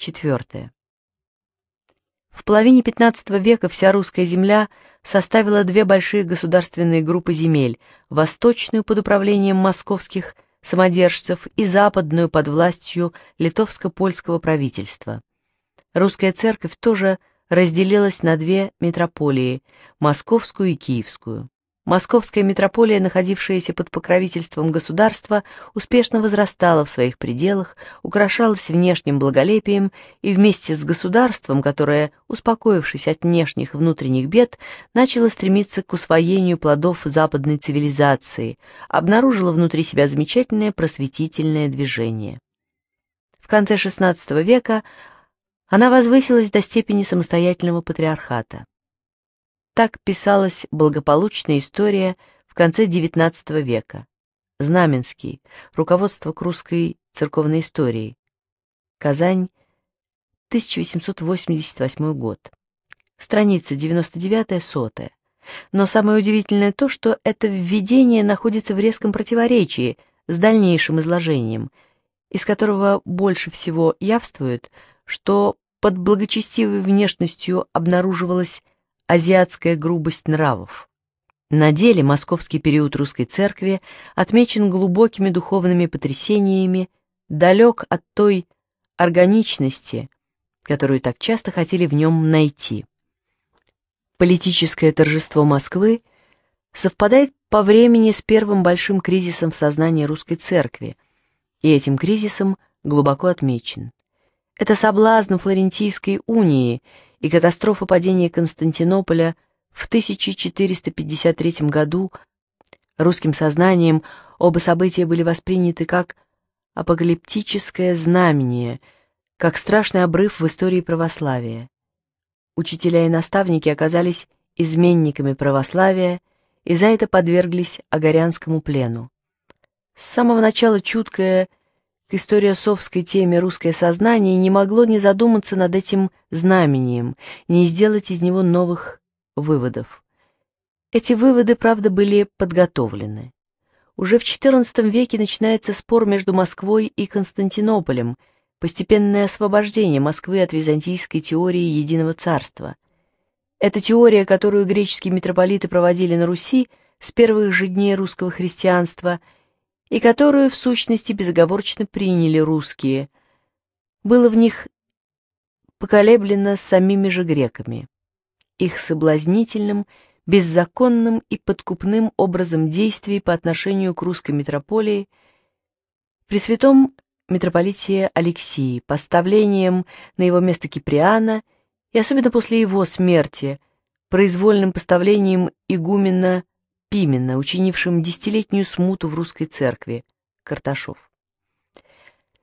Четвертое. В половине XV века вся русская земля составила две большие государственные группы земель, восточную под управлением московских самодержцев и западную под властью литовско-польского правительства. Русская церковь тоже разделилась на две метрополии – московскую и киевскую. Московская метрополия, находившаяся под покровительством государства, успешно возрастала в своих пределах, украшалась внешним благолепием и вместе с государством, которое, успокоившись от внешних и внутренних бед, начало стремиться к усвоению плодов западной цивилизации, обнаружило внутри себя замечательное просветительное движение. В конце XVI века она возвысилась до степени самостоятельного патриархата. Так писалась благополучная история в конце XIX века. Знаменский, руководство к русской церковной истории. Казань, 1888 год. Страница 99 сотая. Но самое удивительное то, что это введение находится в резком противоречии с дальнейшим изложением, из которого больше всего явствует, что под благочестивой внешностью обнаруживалась азиатская грубость нравов. На деле московский период русской церкви отмечен глубокими духовными потрясениями, далек от той органичности, которую так часто хотели в нем найти. Политическое торжество Москвы совпадает по времени с первым большим кризисом в сознании русской церкви, и этим кризисом глубоко отмечен. Это соблазн Флорентийской унии – и катастрофа падения Константинополя в 1453 году русским сознанием оба события были восприняты как апокалиптическое знамение, как страшный обрыв в истории православия. Учителя и наставники оказались изменниками православия и за это подверглись огорянскому плену. С самого начала чуткая к историосовской теме русское сознание не могло не задуматься над этим знамением, не сделать из него новых выводов. Эти выводы, правда, были подготовлены. Уже в XIV веке начинается спор между Москвой и Константинополем, постепенное освобождение Москвы от византийской теории единого царства. Эта теория, которую греческие митрополиты проводили на Руси с первых же дней русского христианства – и которую, в сущности, безоговорочно приняли русские, было в них поколеблено самими же греками, их соблазнительным, беззаконным и подкупным образом действий по отношению к русской митрополии при святом митрополите Алексии, поставлением на его место Киприана и особенно после его смерти, произвольным поставлением игумена Пимена, учинившим десятилетнюю смуту в русской церкви, Карташов.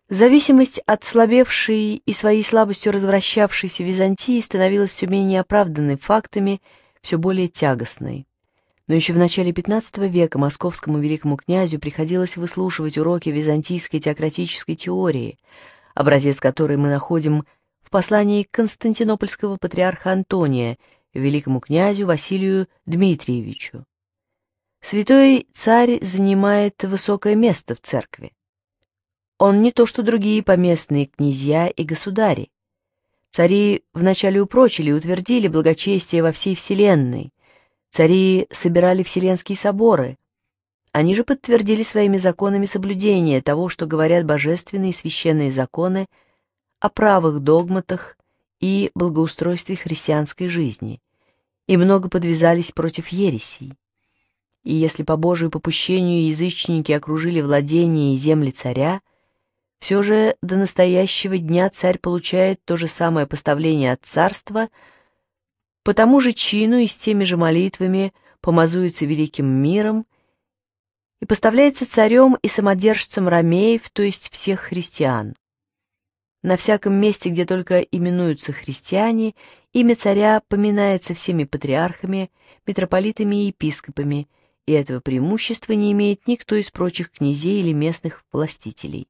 Зависимость от слабевшей и своей слабостью развращавшейся Византии становилась все менее оправданной фактами, все более тягостной. Но еще в начале XV века московскому великому князю приходилось выслушивать уроки византийской теократической теории, образец которой мы находим в послании константинопольского патриарха Антония великому князю Василию Дмитриевичу. Святой царь занимает высокое место в церкви. Он не то, что другие поместные князья и государи. Цари вначале упрочили и утвердили благочестие во всей вселенной. Цари собирали вселенские соборы. Они же подтвердили своими законами соблюдение того, что говорят божественные и священные законы о правых догматах и благоустройстве христианской жизни, и много подвязались против ересей и если по Божию попущению язычники окружили владения и земли царя, все же до настоящего дня царь получает то же самое поставление от царства, по тому же чину и с теми же молитвами помазуется великим миром и поставляется царем и самодержцем ромеев, то есть всех христиан. На всяком месте, где только именуются христиане, имя царя поминается всеми патриархами, митрополитами и епископами, и этого преимущества не имеет никто из прочих князей или местных властителей.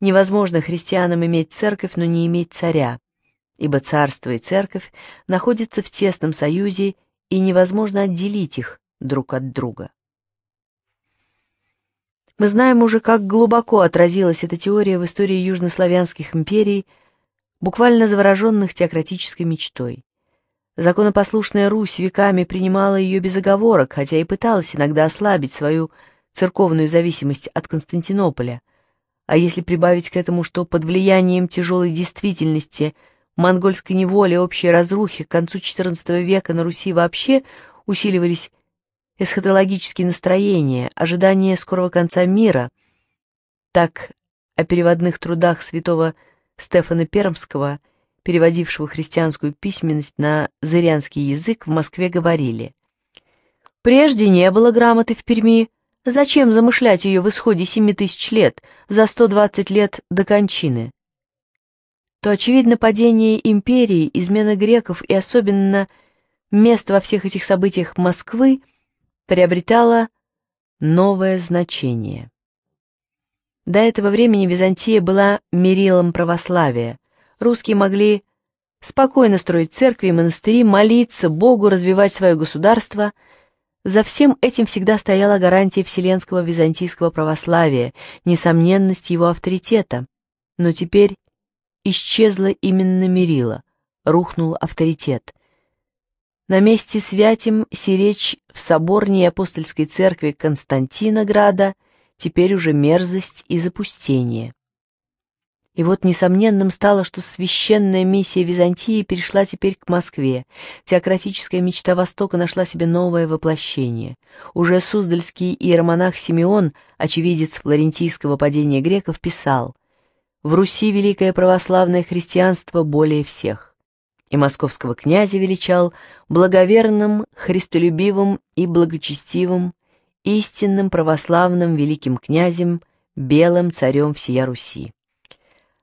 Невозможно христианам иметь церковь, но не иметь царя, ибо царство и церковь находятся в тесном союзе, и невозможно отделить их друг от друга. Мы знаем уже, как глубоко отразилась эта теория в истории южнославянских империй, буквально завороженных теократической мечтой. Законопослушная Русь веками принимала ее без оговорок, хотя и пыталась иногда ослабить свою церковную зависимость от Константинополя. А если прибавить к этому, что под влиянием тяжелой действительности, монгольской неволи, общей разрухи к концу XIV века на Руси вообще усиливались эсхатологические настроения, ожидание скорого конца мира, так о переводных трудах святого Стефана Пермского – переводившего христианскую письменность на зырянский язык, в Москве говорили. «Прежде не было грамоты в Перми. Зачем замышлять ее в исходе семи тысяч лет, за 120 лет до кончины?» то очевидно падение империи, измена греков и особенно место во всех этих событиях Москвы приобретало новое значение. До этого времени Византия была мерилом православия, русские могли спокойно строить церкви и монастыри, молиться Богу, развивать свое государство. За всем этим всегда стояла гарантия вселенского византийского православия, несомненность его авторитета. Но теперь исчезла именно мерила, рухнул авторитет. На месте святим сиречь в соборней апостольской церкви Константинограда теперь уже мерзость и запустение. И вот несомненным стало, что священная миссия Византии перешла теперь к Москве. Теократическая мечта Востока нашла себе новое воплощение. Уже Суздальский иеромонах Симеон, очевидец флорентийского падения греков, писал «В Руси великое православное христианство более всех». И московского князя величал благоверным, христолюбивым и благочестивым, истинным православным великим князем, белым царем всея Руси.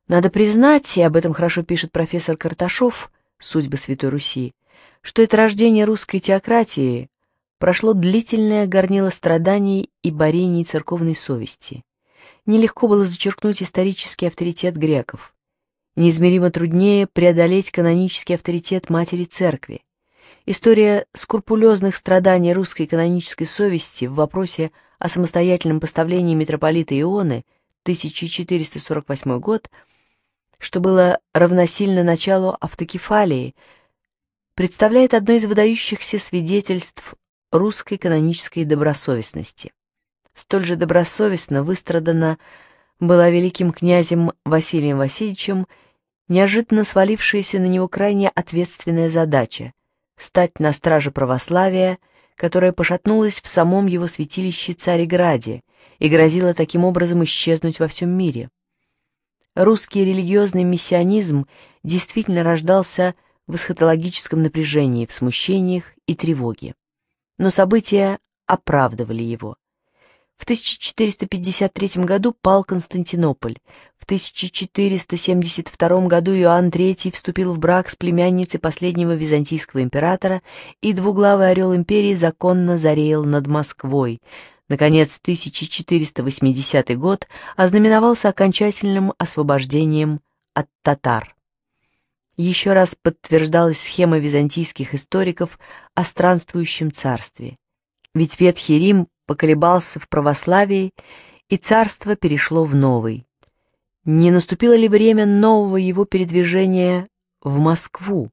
Надо признать, и об этом хорошо пишет профессор Карташов, «Судьбы Святой Руси», что это рождение русской теократии прошло длительное горнило страданий и борений церковной совести. Нелегко было зачеркнуть исторический авторитет греков. Неизмеримо труднее преодолеть канонический авторитет матери церкви. История скрупулезных страданий русской канонической совести в вопросе о самостоятельном поставлении митрополита Ионы 1448 год – что было равносильно началу автокефалии, представляет одно из выдающихся свидетельств русской канонической добросовестности. Столь же добросовестно выстрадана была великим князем Василием Васильевичем неожиданно свалившаяся на него крайне ответственная задача — стать на страже православия, которая пошатнулась в самом его святилище Цареграде и грозила таким образом исчезнуть во всем мире. Русский религиозный миссионизм действительно рождался в эсхатологическом напряжении, в смущениях и тревоге. Но события оправдывали его. В 1453 году пал Константинополь. В 1472 году Иоанн III вступил в брак с племянницей последнего византийского императора, и двуглавый орел империи законно зареял над Москвой. Наконец, 1480 год ознаменовался окончательным освобождением от татар. Еще раз подтверждалась схема византийских историков о странствующем царстве. Ведь Ветхий Рим поколебался в православии, и царство перешло в новый. Не наступило ли время нового его передвижения в Москву?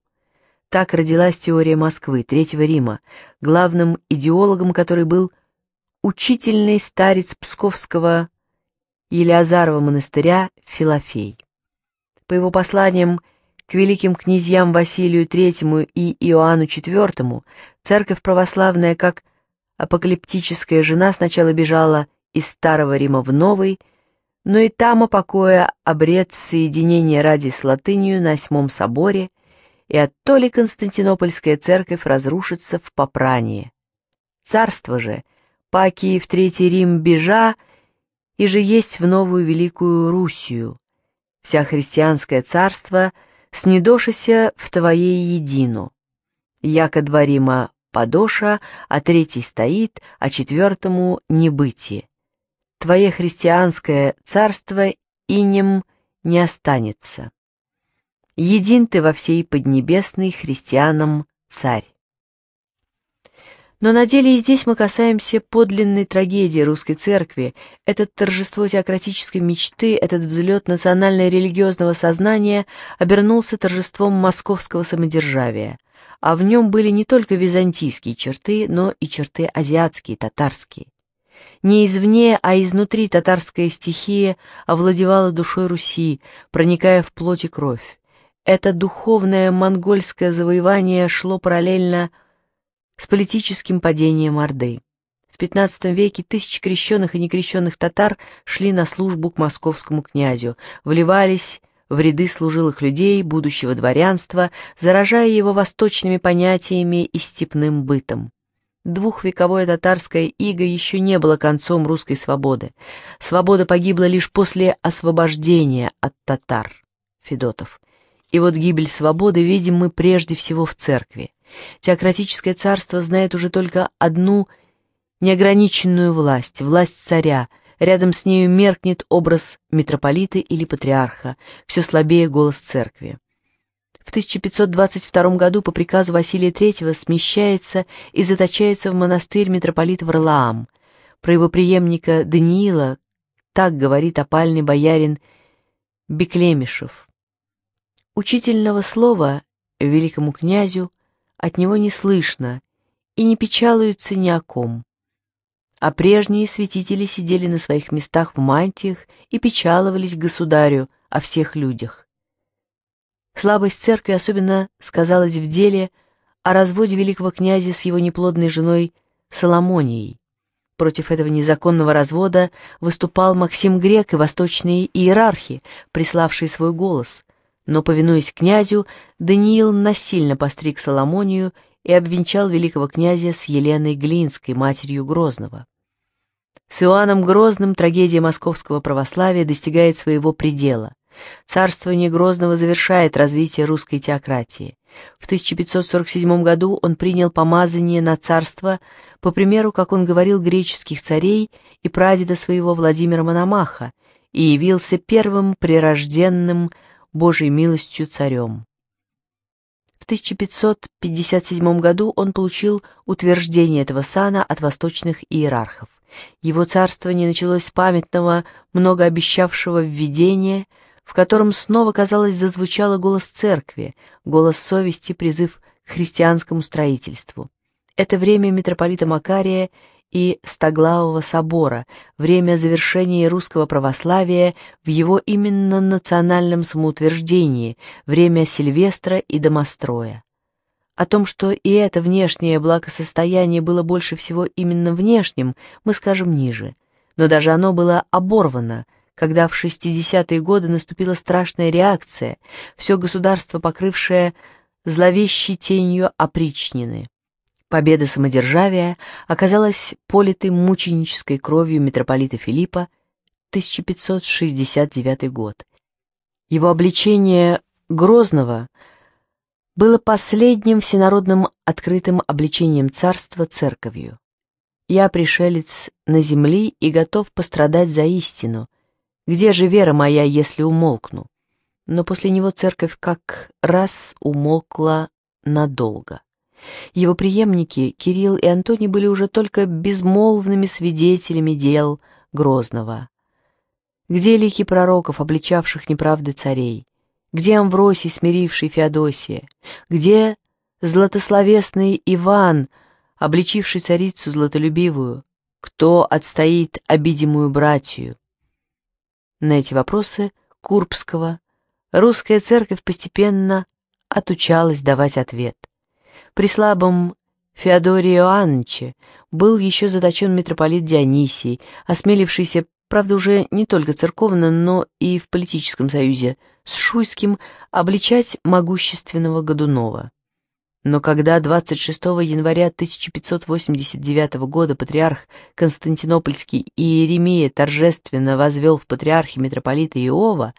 Так родилась теория Москвы, Третьего Рима, главным идеологом которой был Москва учительный старец Псковского Елеазарова монастыря Филофей. По его посланиям к великим князьям Василию III и Иоанну IV церковь православная, как апокалиптическая жена, сначала бежала из Старого Рима в Новый, но и там, опокоя, обред соединения ради с латынью на Восьмом соборе, и оттоли Константинопольская церковь разрушится в попрании. Царство же — паки в Третий Рим бежа, и же есть в новую Великую Русию. Вся христианское царство снедошися в твоей едину. Яко дворима подоша, а третий стоит, а четвертому небытие. Твое христианское царство и ним не останется. Един ты во всей Поднебесной христианам царь. Но на деле и здесь мы касаемся подлинной трагедии русской церкви. Это торжество теократической мечты, этот взлет национально-религиозного сознания обернулся торжеством московского самодержавия. А в нем были не только византийские черты, но и черты азиатские, татарские. Не извне, а изнутри татарская стихия овладевала душой Руси, проникая в плоть и кровь. Это духовное монгольское завоевание шло параллельно с политическим падением Орды. В XV веке тысячи крещенных и некрещенных татар шли на службу к московскому князю, вливались в ряды служилых людей, будущего дворянства, заражая его восточными понятиями и степным бытом. Двухвековое татарское иго еще не было концом русской свободы. Свобода погибла лишь после освобождения от татар, Федотов. И вот гибель свободы видим мы прежде всего в церкви. Теократическое царство знает уже только одну неограниченную власть, власть царя. Рядом с нею меркнет образ митрополита или патриарха, все слабее голос церкви. В 1522 году по приказу Василия III смещается и заточается в монастырь митрополит Варлаам. Про его преемника Даниила так говорит опальный боярин Беклемишев. Учительного слова великому князю от него не слышно и не печалуются ни о ком. А прежние святители сидели на своих местах в мантиях и печаловались государю о всех людях. Слабость церкви особенно сказалась в деле о разводе великого князя с его неплодной женой Соломонией. Против этого незаконного развода выступал Максим Грек и восточные иерархи, приславшие свой голос, но, повинуясь князю, Даниил насильно постриг Соломонию и обвенчал великого князя с Еленой Глинской, матерью Грозного. С Иоанном Грозным трагедия московского православия достигает своего предела. Царствование Грозного завершает развитие русской теократии. В 1547 году он принял помазание на царство, по примеру, как он говорил, греческих царей и прадеда своего Владимира Мономаха, и явился первым прирожденным Божьей милостью царем. В 1557 году он получил утверждение этого сана от восточных иерархов. Его царствование началось с памятного, многообещавшего введения, в котором снова, казалось, зазвучало голос церкви, голос совести, призыв к христианскому строительству. Это время митрополита Макария и Стоглавого собора, время завершения русского православия в его именно национальном самоутверждении, время Сильвестра и Домостроя. О том, что и это внешнее благосостояние было больше всего именно внешним, мы скажем ниже. Но даже оно было оборвано, когда в 60-е годы наступила страшная реакция, все государство покрывшее зловещей тенью опричнины. Победа самодержавия оказалась политой мученической кровью митрополита Филиппа 1569 год. Его обличение Грозного было последним всенародным открытым обличением царства церковью. «Я пришелец на земли и готов пострадать за истину. Где же вера моя, если умолкну?» Но после него церковь как раз умолкла надолго. Его преемники Кирилл и Антоний были уже только безмолвными свидетелями дел Грозного. Где лики пророков, обличавших неправды царей? Где Амвросий, смиривший Феодосия? Где златословесный Иван, обличивший царицу златолюбивую? Кто отстоит обидимую братью? На эти вопросы Курбского русская церковь постепенно отучалась давать ответ – при слабом Феодоре Иоанновиче был еще заточен митрополит Дионисий, осмелившийся, правда, уже не только церковно, но и в политическом союзе с Шуйским, обличать могущественного Годунова. Но когда 26 января 1589 года патриарх Константинопольский Иеремия торжественно возвел в патриархе митрополита Иова,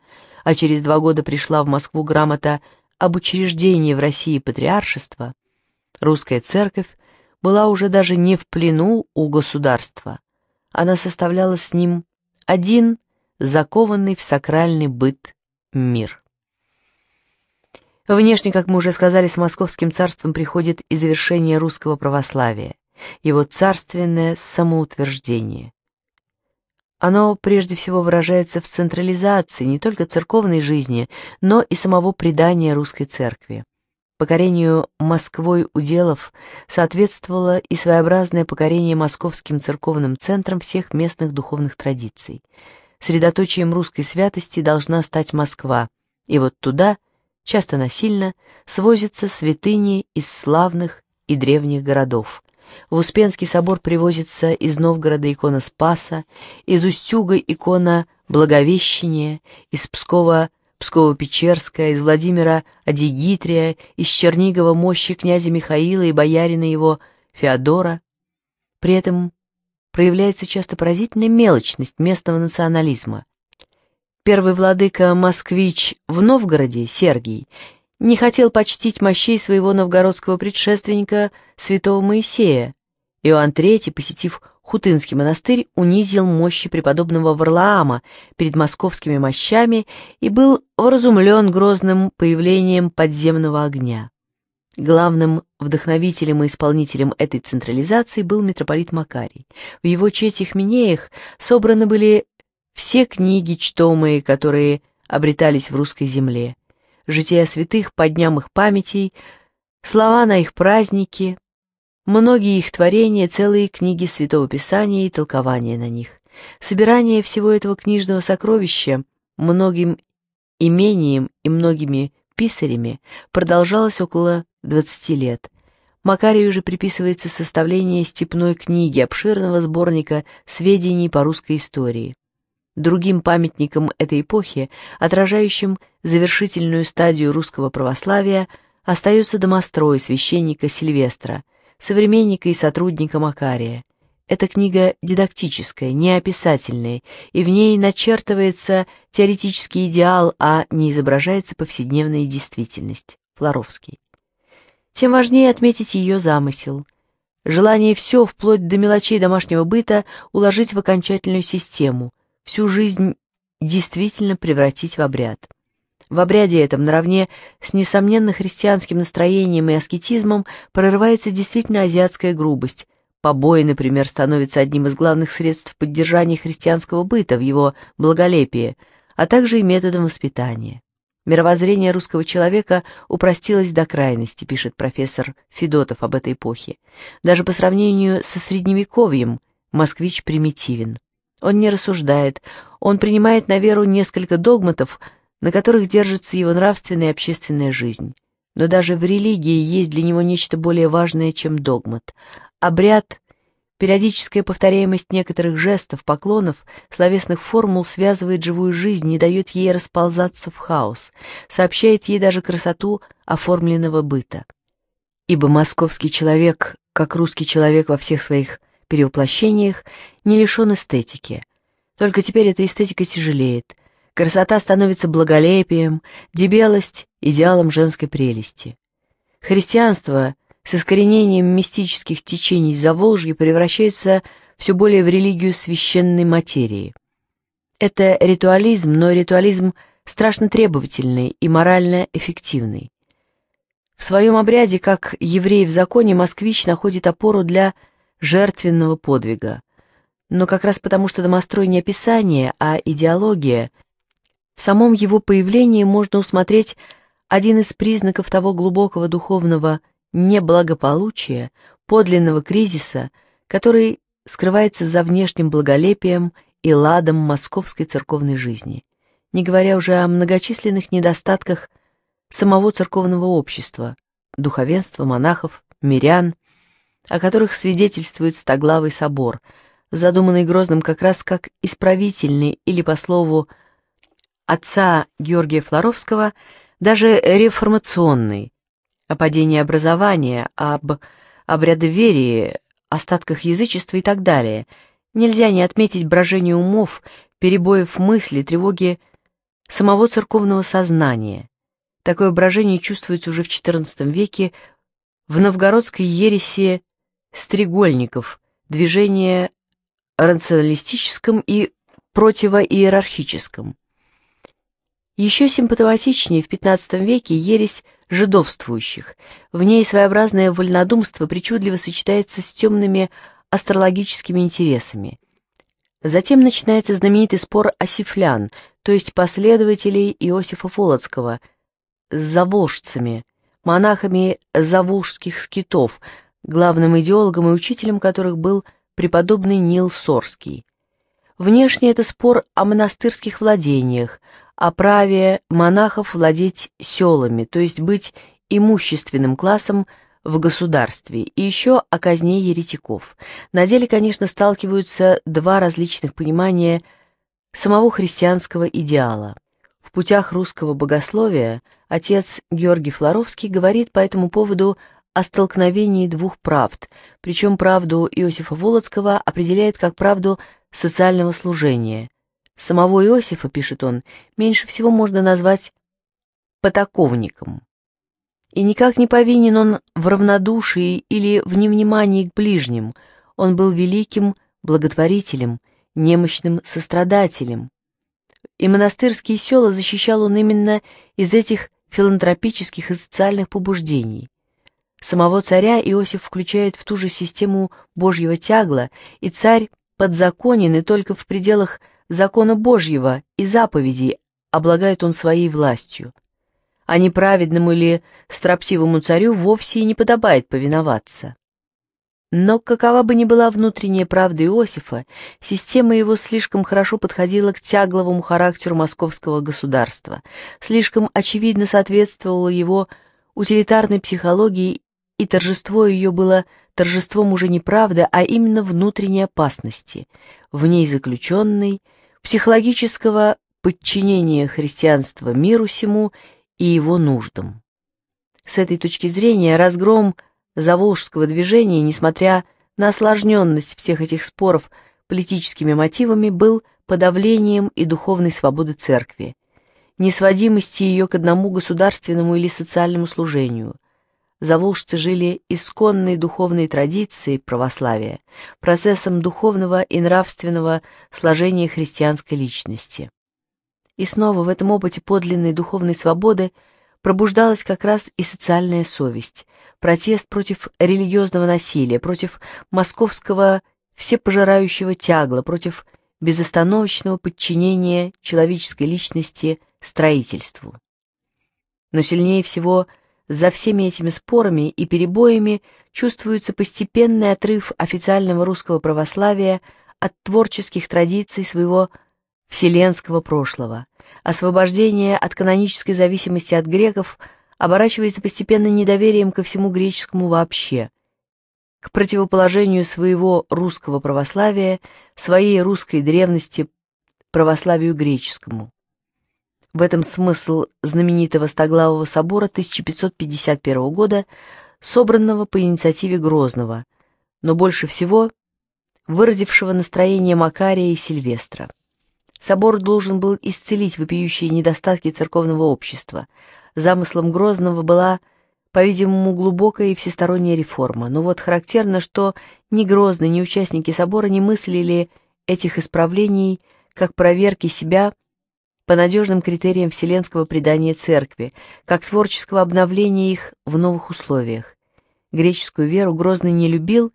а через два года пришла в Москву грамота об учреждении в России патриаршества, Русская церковь была уже даже не в плену у государства. Она составляла с ним один закованный в сакральный быт мир. Внешне, как мы уже сказали, с московским царством приходит и завершение русского православия, его царственное самоутверждение. Оно прежде всего выражается в централизации не только церковной жизни, но и самого предания русской церкви. Покорению Москвой уделов соответствовало и своеобразное покорение московским церковным центром всех местных духовных традиций. Средоточием русской святости должна стать Москва, и вот туда, часто насильно, свозятся святыни из славных и древних городов. В Успенский собор привозится из Новгорода икона Спаса, из Устюга икона Благовещения, из Пскова – Пскова-Печерская, из Владимира Адигитрия, из Чернигова мощи князя Михаила и боярина его Феодора. При этом проявляется часто поразительная мелочность местного национализма. Первый владыка москвич в Новгороде, Сергий, не хотел почтить мощей своего новгородского предшественника святого Моисея. Иоанн III, посетив Хутынский монастырь унизил мощи преподобного Варлаама перед московскими мощами и был вразумлен грозным появлением подземного огня. Главным вдохновителем и исполнителем этой централизации был митрополит Макарий. В его честь Ихминеях собраны были все книги, чтомые, которые обретались в русской земле, жития святых по дням их памятей, слова на их праздники, Многие их творения — целые книги Святого Писания и толкования на них. Собирание всего этого книжного сокровища многим имением и многими писарями продолжалось около 20 лет. Макарию же приписывается составление степной книги, обширного сборника сведений по русской истории. Другим памятником этой эпохи, отражающим завершительную стадию русского православия, остается домострой священника Сильвестра – современника и сотрудника Макария. Эта книга дидактическая, не описательная, и в ней начертывается теоретический идеал, а не изображается повседневная действительность. Флоровский. Тем важнее отметить ее замысел. Желание все, вплоть до мелочей домашнего быта, уложить в окончательную систему, всю жизнь действительно превратить в обряд. В обряде этом, наравне с несомненно христианским настроением и аскетизмом, прорывается действительно азиатская грубость. Побои, например, становятся одним из главных средств поддержания христианского быта в его благолепии, а также и методом воспитания. Мировоззрение русского человека упростилось до крайности, пишет профессор Федотов об этой эпохе. Даже по сравнению со средневековьем москвич примитивен. Он не рассуждает, он принимает на веру несколько догматов – на которых держится его нравственная и общественная жизнь. Но даже в религии есть для него нечто более важное, чем догмат. Обряд, периодическая повторяемость некоторых жестов, поклонов, словесных формул связывает живую жизнь, не дает ей расползаться в хаос, сообщает ей даже красоту оформленного быта. Ибо московский человек, как русский человек во всех своих перевоплощениях, не лишен эстетики. Только теперь эта эстетика тяжелеет – Красота становится благолепием, дебелость — идеалом женской прелести. Христианство с искоренением мистических течений Заволжья превращается все более в религию священной материи. Это ритуализм, но ритуализм страшно требовательный и морально эффективный. В своем обряде, как еврей в законе, москвич находит опору для жертвенного подвига. Но как раз потому, что домострой не описание, а идеология, в самом его появлении можно усмотреть один из признаков того глубокого духовного неблагополучия, подлинного кризиса, который скрывается за внешним благолепием и ладом московской церковной жизни, не говоря уже о многочисленных недостатках самого церковного общества, духовенства, монахов, мирян, о которых свидетельствует Стоглавый собор, задуманный Грозным как раз как исправительный или, по слову отца Георгия Флоровского, даже реформационный, о падении образования, об обрядоверии, остатках язычества и так далее, нельзя не отметить брожение умов, перебоев мысли, тревоги самого церковного сознания. Такое брожение чувствуется уже в XIV веке в новгородской ереси стрегольников, движение рационалистическом и противоиерархическом. Еще симпатоматичнее в XV веке ересь жидовствующих. В ней своеобразное вольнодумство причудливо сочетается с темными астрологическими интересами. Затем начинается знаменитый спор осифлян, то есть последователей Иосифа Полоцкого, с заволжцами, монахами заволжских скитов, главным идеологом и учителем которых был преподобный Нил Сорский. Внешне это спор о монастырских владениях, о праве монахов владеть селами, то есть быть имущественным классом в государстве, и еще о казне еретиков. На деле, конечно, сталкиваются два различных понимания самого христианского идеала. В путях русского богословия отец Георгий Флоровский говорит по этому поводу о столкновении двух правд, причем правду Иосифа Волоцкого определяет как правду социального служения. Самого Иосифа, пишет он, меньше всего можно назвать «потаковником». И никак не повинен он в равнодушии или в невнимании к ближним. Он был великим благотворителем, немощным сострадателем. И монастырские села защищал он именно из этих филантропических и социальных побуждений. Самого царя Иосиф включает в ту же систему Божьего тягла, и царь подзаконен и только в пределах закона Божьего и заповедей облагает он своей властью. А неправедному или строптивому царю вовсе и не подобает повиноваться. Но какова бы ни была внутренняя правда Иосифа, система его слишком хорошо подходила к тягловому характеру московского государства, слишком очевидно соответствовала его утилитарной психологии, и торжество ее было – торжеством уже не правда, а именно внутренней опасности, в ней заключенной, психологического подчинения христианства миру сему и его нуждам. С этой точки зрения разгром заволжского движения, несмотря на осложненность всех этих споров политическими мотивами, был подавлением и духовной свободы церкви, несводимости ее к одному государственному или социальному служению, заволжцы жили исконной духовной традицией православия, процессом духовного и нравственного сложения христианской личности. И снова в этом опыте подлинной духовной свободы пробуждалась как раз и социальная совесть, протест против религиозного насилия, против московского всепожирающего тягла, против безостановочного подчинения человеческой личности строительству. Но сильнее всего – за всеми этими спорами и перебоями чувствуется постепенный отрыв официального русского православия от творческих традиций своего вселенского прошлого. Освобождение от канонической зависимости от греков оборачивается постепенно недоверием ко всему греческому вообще, к противоположению своего русского православия, своей русской древности православию греческому. В этом смысл знаменитого Стоглавого собора 1551 года, собранного по инициативе Грозного, но больше всего выразившего настроение Макария и Сильвестра. Собор должен был исцелить вопиющие недостатки церковного общества. Замыслом Грозного была, по-видимому, глубокая и всесторонняя реформа, но вот характерно, что ни Грозный, ни участники собора не мыслили этих исправлений как проверки себя – по надежным критериям вселенского предания церкви, как творческого обновления их в новых условиях. Греческую веру Грозный не любил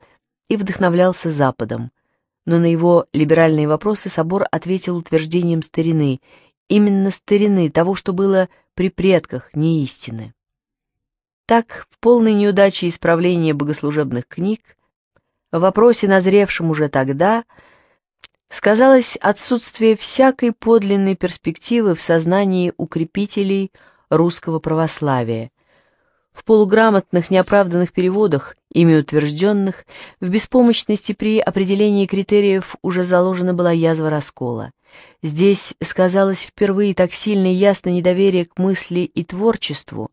и вдохновлялся Западом, но на его либеральные вопросы собор ответил утверждением старины, именно старины, того, что было при предках, не истины. Так, в полной неудаче исправления богослужебных книг, в вопросе, назревшем уже тогда, — сказалось отсутствие всякой подлинной перспективы в сознании укрепителей русского православия. В полуграмотных неоправданных переводах, ими утвержденных, в беспомощности при определении критериев уже заложена была язва раскола. Здесь сказалось впервые так сильно и ясно недоверие к мысли и творчеству,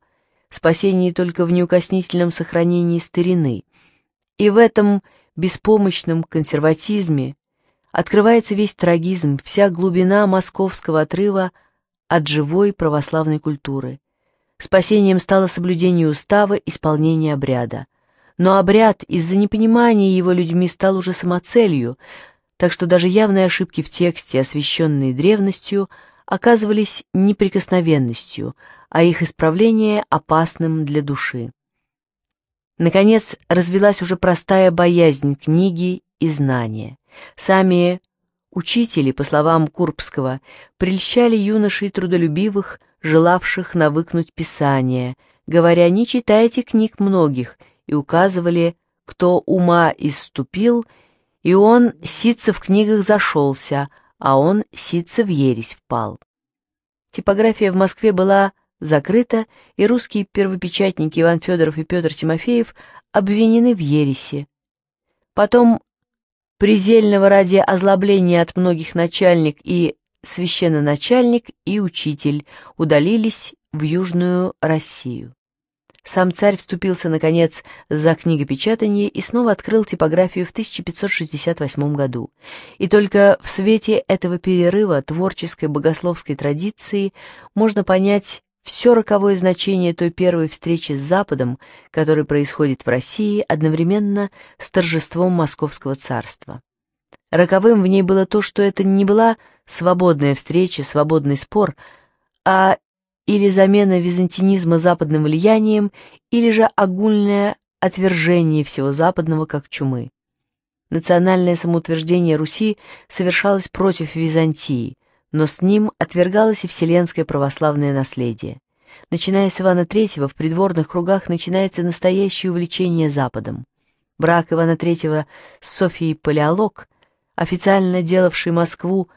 спасение только в неукоснительном сохранении старины. И в этом беспомощном консерватизме открывается весь трагизм, вся глубина московского отрыва от живой православной культуры. Спасением стало соблюдение устава, исполнение обряда. Но обряд из-за непонимания его людьми стал уже самоцелью, так что даже явные ошибки в тексте, освященные древностью, оказывались неприкосновенностью, а их исправление опасным для души. Наконец, развелась уже простая боязнь книги и знания. Сами учители, по словам Курбского, прельщали юношей трудолюбивых, желавших навыкнуть писание, говоря «не читайте книг многих», и указывали «кто ума иступил», и он ситца в книгах зашелся, а он ситца в ересь впал. Типография в Москве была закрыта, и русские первопечатники Иван Федоров и Петр Тимофеев обвинены в ересе. Потом Призельного ради озлобления от многих начальник и священноначальник и учитель удалились в Южную Россию. Сам царь вступился, наконец, за книгопечатание и снова открыл типографию в 1568 году. И только в свете этого перерыва творческой богословской традиции можно понять все роковое значение той первой встречи с Западом, которая происходит в России одновременно с торжеством Московского царства. Роковым в ней было то, что это не была свободная встреча, свободный спор, а или замена византинизма западным влиянием, или же огульное отвержение всего западного как чумы. Национальное самоутверждение Руси совершалось против Византии, но с ним отвергалось и вселенское православное наследие. Начиная с Ивана III, в придворных кругах начинается настоящее увлечение Западом. Брак Ивана III с Софией Палеолог, официально делавший Москву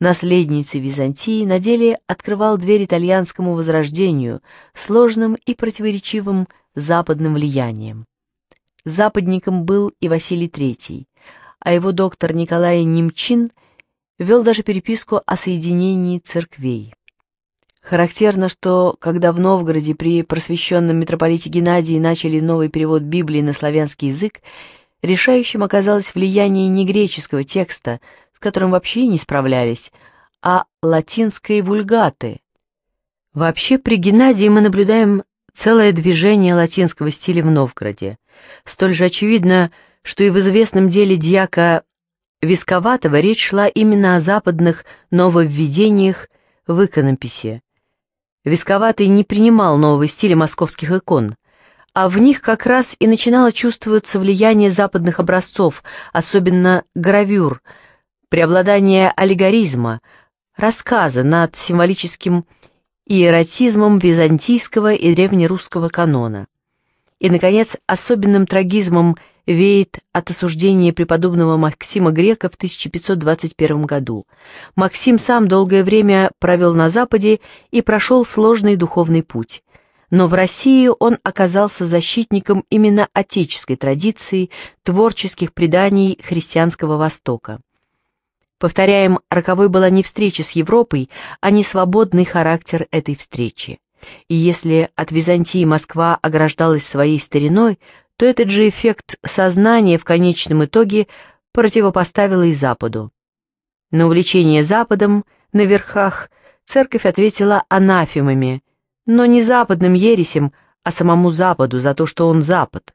наследницей Византии, на деле открывал дверь итальянскому возрождению, сложным и противоречивым западным влиянием. Западником был и Василий III, а его доктор Николай Немчин – вел даже переписку о соединении церквей. Характерно, что когда в Новгороде при просвещенном митрополите Геннадии начали новый перевод Библии на славянский язык, решающим оказалось влияние не греческого текста, с которым вообще не справлялись, а латинской вульгаты. Вообще при Геннадии мы наблюдаем целое движение латинского стиля в Новгороде. Столь же очевидно, что и в известном деле дьяка Висковатого речь шла именно о западных нововведениях в иконописи. Висковатый не принимал нового стиля московских икон, а в них как раз и начинало чувствоваться влияние западных образцов, особенно гравюр, преобладание аллегоризма, рассказа над символическим иеротизмом византийского и древнерусского канона. И, наконец, особенным трагизмом – веет от осуждения преподобного Максима Грека в 1521 году. Максим сам долгое время провел на Западе и прошел сложный духовный путь. Но в России он оказался защитником именно отеческой традиции, творческих преданий христианского Востока. Повторяем, роковой была не встреча с Европой, а не свободный характер этой встречи. И если от Византии Москва ограждалась своей стариной, то этот же эффект сознания в конечном итоге противопоставила и Западу. На увлечение Западом на верхах церковь ответила анафемами, но не западным ересем, а самому Западу за то, что он Запад.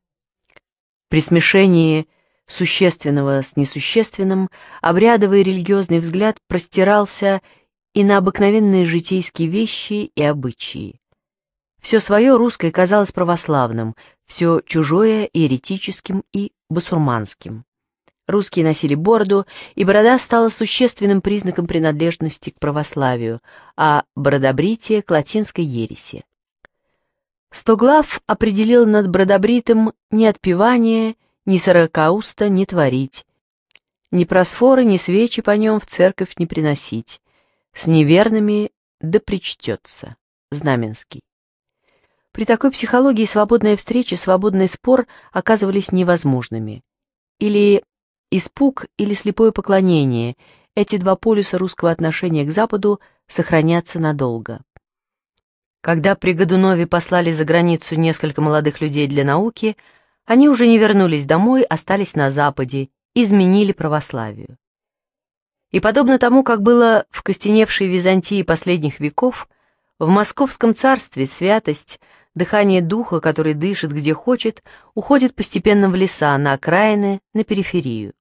При смешении существенного с несущественным обрядовый религиозный взгляд простирался и на обыкновенные житейские вещи и обычаи. Все свое русское казалось православным, все чужое еретическим и басурманским. Русские носили бороду, и борода стала существенным признаком принадлежности к православию, а бородобритие — к латинской ереси. Стоглав определил над бродобритым ни отпевание, ни сорокауста не творить, ни просфоры, ни свечи по нем в церковь не приносить, с неверными да причтется, Знаменский. При такой психологии свободная встреча, свободный спор оказывались невозможными. Или испуг, или слепое поклонение – эти два полюса русского отношения к Западу сохранятся надолго. Когда при Годунове послали за границу несколько молодых людей для науки, они уже не вернулись домой, остались на Западе, изменили православию. И подобно тому, как было в костеневшей Византии последних веков, в Московском царстве святость Дыхание духа, который дышит где хочет, уходит постепенно в леса, на окраины, на периферию.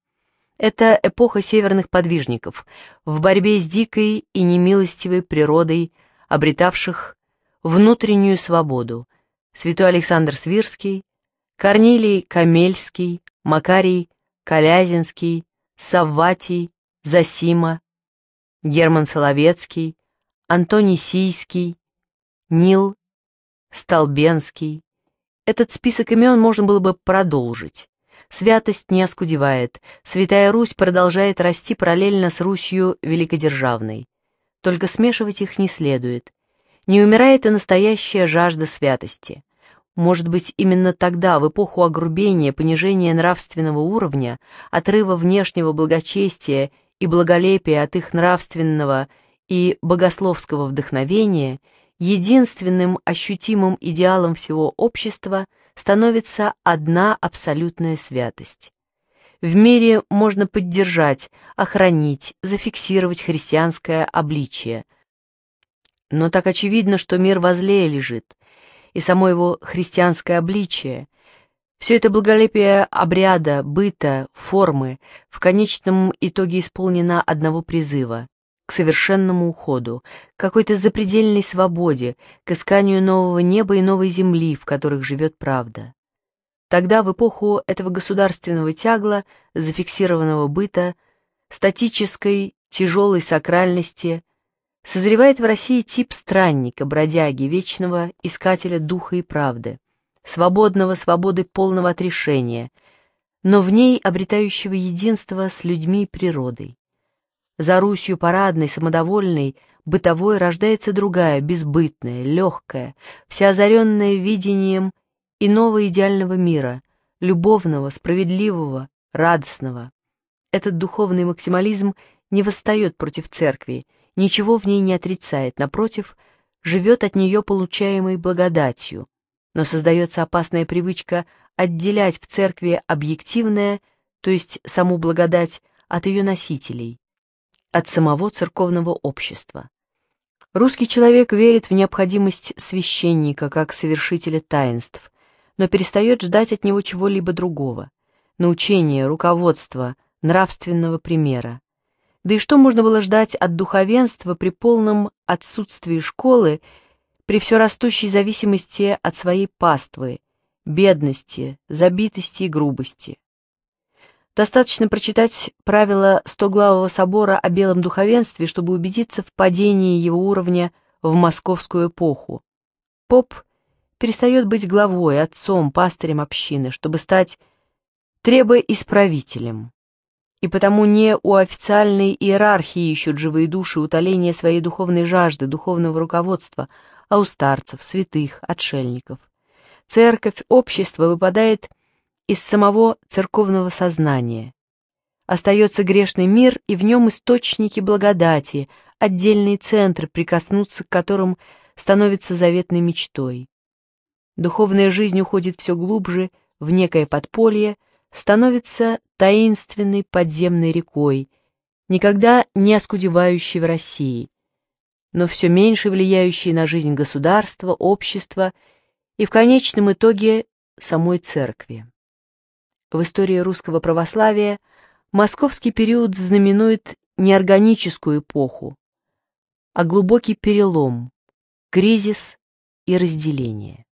Это эпоха северных подвижников, в борьбе с дикой и немилостивой природой, обретавших внутреннюю свободу. Святой Александр Свирский, Корнилий Камельский, Макарий Калязинский, Савватий, Засима, Герман Соловецкий, Антоний Сийский, Нил Столбенский. Этот список имен можно было бы продолжить. Святость не оскудевает, Святая Русь продолжает расти параллельно с Русью Великодержавной. Только смешивать их не следует. Не умирает и настоящая жажда святости. Может быть, именно тогда, в эпоху огрубения, понижения нравственного уровня, отрыва внешнего благочестия и благолепия от их нравственного и богословского вдохновения, единственным ощутимым идеалом всего общества становится одна абсолютная святость. В мире можно поддержать, охранить, зафиксировать христианское обличие. Но так очевидно, что мир возле лежит, и само его христианское обличие, все это благолепие обряда, быта, формы в конечном итоге исполнено одного призыва к совершенному уходу, к какой-то запредельной свободе, к исканию нового неба и новой земли, в которых живет правда. Тогда, в эпоху этого государственного тягла, зафиксированного быта, статической, тяжелой сакральности, созревает в России тип странника, бродяги, вечного искателя духа и правды, свободного свободы полного отрешения, но в ней обретающего единство с людьми и природой. За Русью парадной, самодовольной, бытовой рождается другая, безбытная, легкая, вся озаренная видением иного идеального мира, любовного, справедливого, радостного. Этот духовный максимализм не восстает против церкви, ничего в ней не отрицает, напротив, живет от нее получаемой благодатью. Но создается опасная привычка отделять в церкви объективное, то есть саму благодать, от ее носителей от самого церковного общества. Русский человек верит в необходимость священника как совершителя таинств, но перестает ждать от него чего-либо другого, научения, руководства, нравственного примера. Да и что можно было ждать от духовенства при полном отсутствии школы, при все растущей зависимости от своей паствы, бедности, забитости и грубости? Достаточно прочитать правила Стоглавого собора о белом духовенстве, чтобы убедиться в падении его уровня в московскую эпоху. Поп перестает быть главой, отцом, пастырем общины, чтобы стать требоисправителем. И потому не у официальной иерархии ищут живые души утоления своей духовной жажды, духовного руководства, а у старцев, святых, отшельников. Церковь, общество выпадает из самого церковного сознания. Остается грешный мир, и в нем источники благодати, отдельные центры, прикоснуться к которым становится заветной мечтой. Духовная жизнь уходит все глубже, в некое подполье, становится таинственной подземной рекой, никогда не оскудевающей в России, но все меньше влияющей на жизнь государства, общества и в конечном итоге самой церкви в истории русского православия московский период знаменует не органическую эпоху, а глубокий перелом, кризис и разделение.